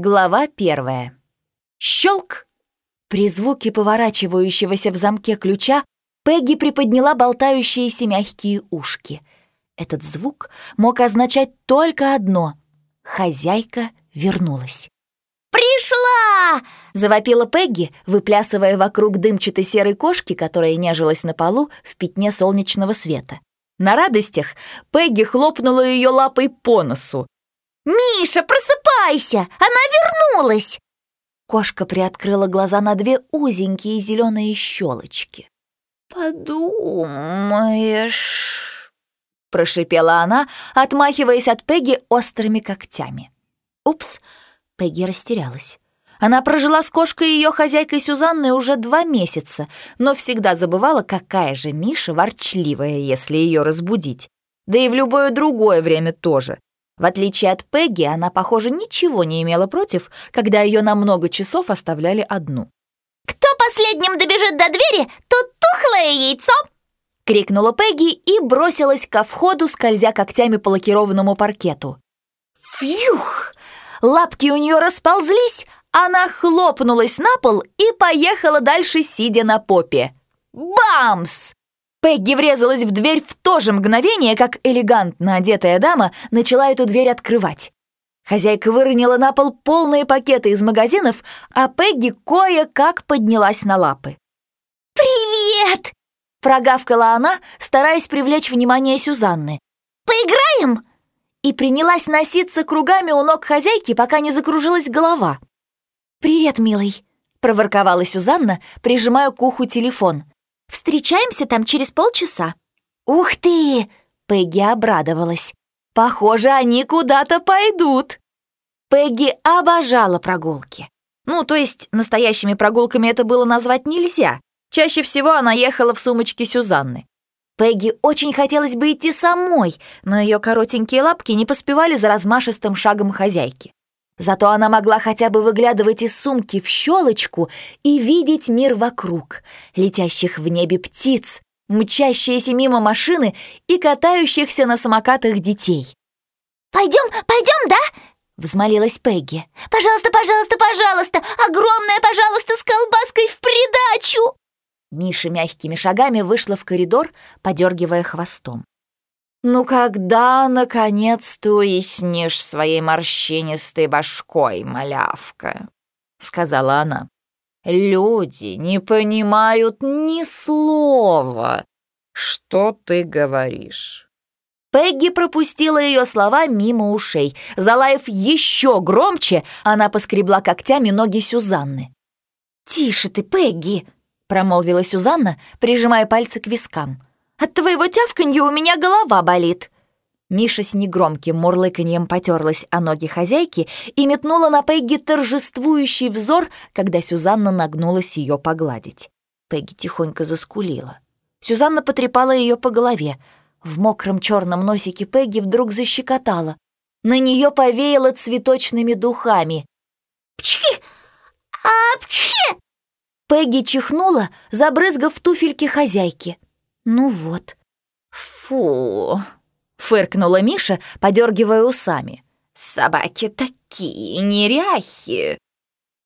Глава первая. Щелк! При звуке поворачивающегося в замке ключа Пегги приподняла болтающиеся мягкие ушки. Этот звук мог означать только одно — хозяйка вернулась. «Пришла!» — завопила Пегги, выплясывая вокруг дымчатой серой кошки, которая нежилась на полу в пятне солнечного света. На радостях Пегги хлопнула ее лапой по носу. «Миша, просыпайся! Она вернулась!» Кошка приоткрыла глаза на две узенькие зеленые щелочки. «Подумаешь...» — прошипела она, отмахиваясь от Пегги острыми когтями. «Упс!» — Пегги растерялась. Она прожила с кошкой и ее хозяйкой Сюзанной уже два месяца, но всегда забывала, какая же Миша ворчливая, если ее разбудить. Да и в любое другое время тоже. В отличие от Пегги, она, похоже, ничего не имела против, когда ее на много часов оставляли одну. «Кто последним добежит до двери, тот тухлое яйцо!» — крикнула Пегги и бросилась ко входу, скользя когтями по лакированному паркету. Фьюх! Лапки у нее расползлись, она хлопнулась на пол и поехала дальше, сидя на попе. Бамс! Пегги врезалась в дверь в то же мгновение, как элегантно одетая дама начала эту дверь открывать. Хозяйка выронила на пол полные пакеты из магазинов, а Пегги кое-как поднялась на лапы. «Привет!» — прогавкала она, стараясь привлечь внимание Сюзанны. «Поиграем?» И принялась носиться кругами у ног хозяйки, пока не закружилась голова. «Привет, милый!» — проворковала Сюзанна, прижимая к уху телефон. Встречаемся там через полчаса». «Ух ты!» — Пегги обрадовалась. «Похоже, они куда-то пойдут». Пегги обожала прогулки. Ну, то есть, настоящими прогулками это было назвать нельзя. Чаще всего она ехала в сумочке Сюзанны. Пегги очень хотелось бы идти самой, но ее коротенькие лапки не поспевали за размашистым шагом хозяйки. Зато она могла хотя бы выглядывать из сумки в щелочку и видеть мир вокруг, летящих в небе птиц, мчащиеся мимо машины и катающихся на самокатах детей. «Пойдем, пойдем, да?» — взмолилась Пегги. «Пожалуйста, пожалуйста, пожалуйста! Огромное, пожалуйста, с колбаской в придачу!» Миша мягкими шагами вышла в коридор, подергивая хвостом. «Ну когда, наконец, ты уяснишь своей морщинистой башкой, малявка?» — сказала она. «Люди не понимают ни слова. Что ты говоришь?» Пегги пропустила ее слова мимо ушей. Залаев еще громче, она поскребла когтями ноги Сюзанны. «Тише ты, Пегги!» — промолвила Сюзанна, прижимая пальцы к вискам. От твоего тявканья у меня голова болит». Миша с негромким мурлыканьем потерлась о ноги хозяйки и метнула на Пегги торжествующий взор, когда Сюзанна нагнулась ее погладить. Пегги тихонько заскулила. Сюзанна потрепала ее по голове. В мокром черном носике Пегги вдруг защекотала. На нее повеяло цветочными духами. «Пчхи! А, пчхи!» Пегги чихнула, забрызгав туфельки хозяйки. Ну вот. Фу, фыркнула Миша, подергивая усами. Собаки такие неряхи.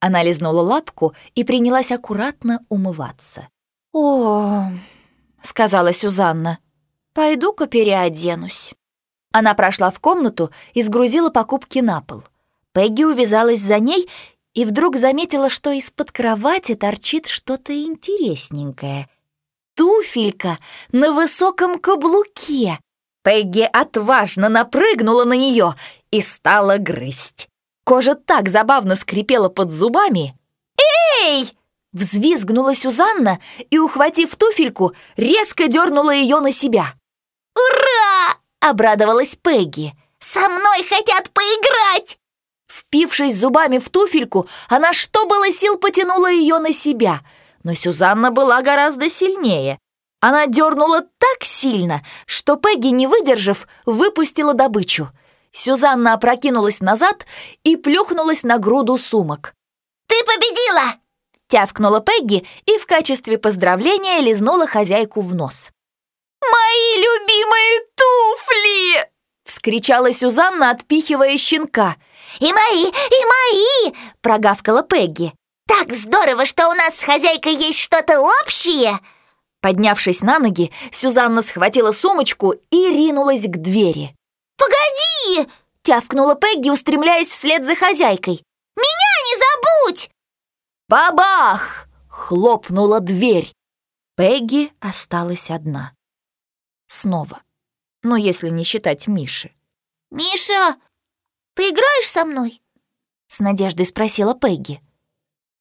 Она лизнула лапку и принялась аккуратно умываться. «О, — сказала Сюзанна, — пойду-ка переоденусь». Она прошла в комнату и сгрузила покупки на пол. Пегги увязалась за ней и вдруг заметила, что из-под кровати торчит что-то интересненькое — туфелька на высоком каблуке. Пегги отважно напрыгнула на нее и стала грызть. Кожа так забавно скрипела под зубами. «Эй!» — взвизгнула Сюзанна и, ухватив туфельку, резко дернула ее на себя. «Ура!» — обрадовалась Пегги. «Со мной хотят поиграть!» Впившись зубами в туфельку, она что было сил потянула ее на себя — но Сюзанна была гораздо сильнее. Она дернула так сильно, что Пегги, не выдержав, выпустила добычу. Сюзанна опрокинулась назад и плюхнулась на груду сумок. «Ты победила!» — тявкнула Пегги и в качестве поздравления лизнула хозяйку в нос. «Мои любимые туфли!» — вскричала Сюзанна, отпихивая щенка. «И мои, и мои!» прогавкала Пегги. «Так здорово, что у нас с хозяйкой есть что-то общее!» Поднявшись на ноги, Сюзанна схватила сумочку и ринулась к двери. «Погоди!» — тявкнула Пегги, устремляясь вслед за хозяйкой. «Меня не забудь!» «Бабах!» — хлопнула дверь. Пегги осталась одна. Снова. Ну, если не считать Миши. «Миша, поиграешь со мной?» — с надеждой спросила Пегги.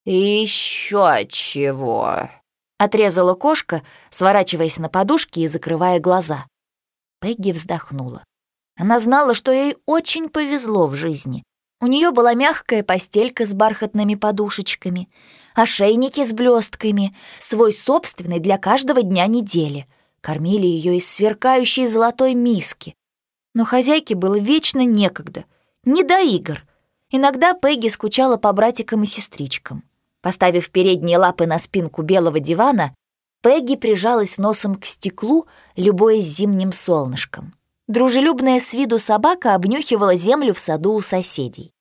«Еще чего?» — отрезала кошка, сворачиваясь на подушке и закрывая глаза. Пегги вздохнула. Она знала, что ей очень повезло в жизни. У нее была мягкая постелька с бархатными подушечками, ошейники с блестками, свой собственный для каждого дня недели. Кормили ее из сверкающей золотой миски. Но хозяйке было вечно некогда, не до игр. Иногда Пегги скучала по братикам и сестричкам. Поставив передние лапы на спинку белого дивана, Пегги прижалась носом к стеклу, любуясь зимним солнышком. Дружелюбная с виду собака обнюхивала землю в саду у соседей.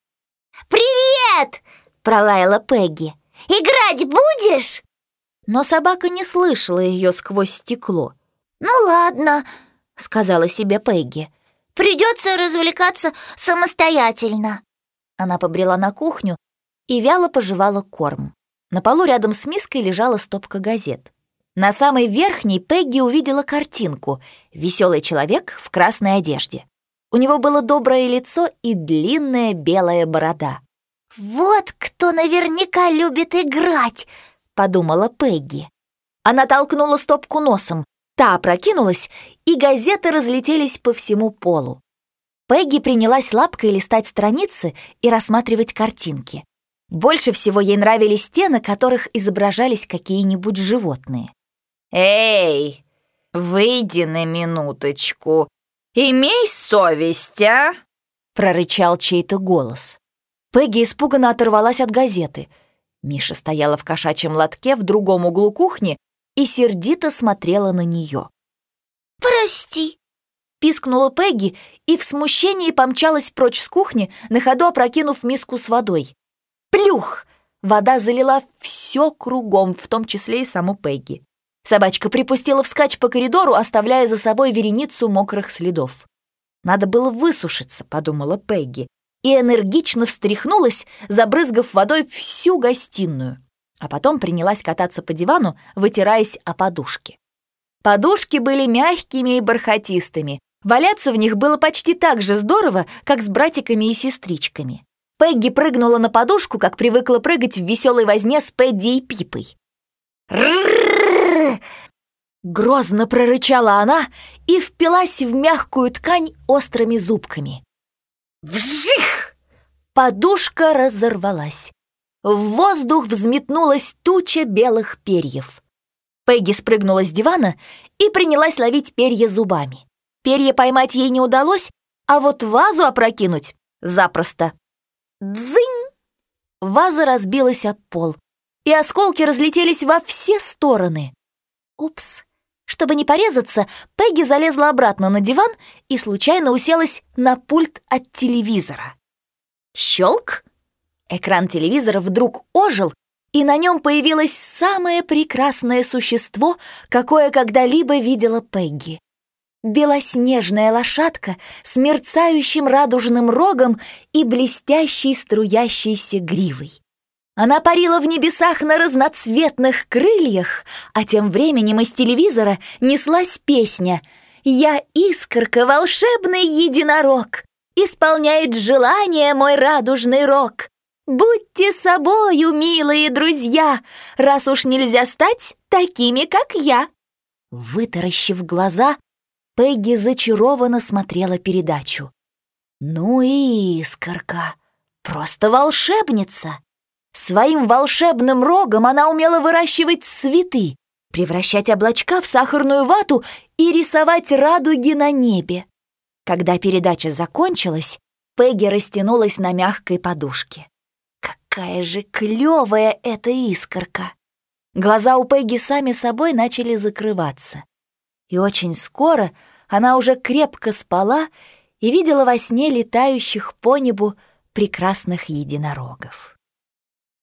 «Привет!» — пролаяла Пегги. «Играть будешь?» Но собака не слышала ее сквозь стекло. «Ну ладно», — сказала себе Пегги. «Придется развлекаться самостоятельно». Она побрела на кухню и вяло пожевала корм. На полу рядом с миской лежала стопка газет. На самой верхней Пегги увидела картинку «Веселый человек в красной одежде». У него было доброе лицо и длинная белая борода. «Вот кто наверняка любит играть!» — подумала Пегги. Она толкнула стопку носом. Та опрокинулась, и газеты разлетелись по всему полу. Пегги принялась лапкой листать страницы и рассматривать картинки. Больше всего ей нравились те, на которых изображались какие-нибудь животные. «Эй, выйди на минуточку. Имей совесть, а!» — прорычал чей-то голос. Пегги испуганно оторвалась от газеты. Миша стояла в кошачьем лотке в другом углу кухни и сердито смотрела на нее. «Прости», — пискнула Пегги и в смущении помчалась прочь с кухни, на ходу опрокинув миску с водой. Плюх! Вода залила все кругом, в том числе и саму Пегги. Собачка припустила вскачь по коридору, оставляя за собой вереницу мокрых следов. «Надо было высушиться», — подумала Пегги, и энергично встряхнулась, забрызгав водой всю гостиную. А потом принялась кататься по дивану, вытираясь о подушки. Подушки были мягкими и бархатистыми. Валяться в них было почти так же здорово, как с братиками и сестричками. Пегги прыгнула на подушку, как привыкла прыгать в веселой возне с Пэдди и Пипой. Грозно прорычала она и впилась в мягкую ткань острыми зубками. Вжих! Подушка разорвалась. В воздух взметнулась туча белых перьев. Пегги спрыгнула с дивана и принялась ловить перья зубами. Перья поймать ей не удалось, а вот вазу опрокинуть запросто. Дзынь! Ваза разбилась об пол, и осколки разлетелись во все стороны. Упс! Чтобы не порезаться, Пегги залезла обратно на диван и случайно уселась на пульт от телевизора. Щелк! Экран телевизора вдруг ожил, и на нем появилось самое прекрасное существо, какое когда-либо видела Пегги. Белоснежная лошадка с мерцающим радужным рогом и блестящей струящейся гривой. Она парила в небесах на разноцветных крыльях, а тем временем из телевизора неслась песня «Я искорка, волшебный единорог, исполняет желание мой радужный рог. Будьте собою, милые друзья, раз уж нельзя стать такими, как я». Вытаращив глаза, Пегги зачарованно смотрела передачу. «Ну и искорка, просто волшебница!» Своим волшебным рогом она умела выращивать цветы, превращать облачка в сахарную вату и рисовать радуги на небе. Когда передача закончилась, Пегги растянулась на мягкой подушке. Какая же клевая эта искорка! Глаза у Пегги сами собой начали закрываться. И очень скоро она уже крепко спала и видела во сне летающих по небу прекрасных единорогов.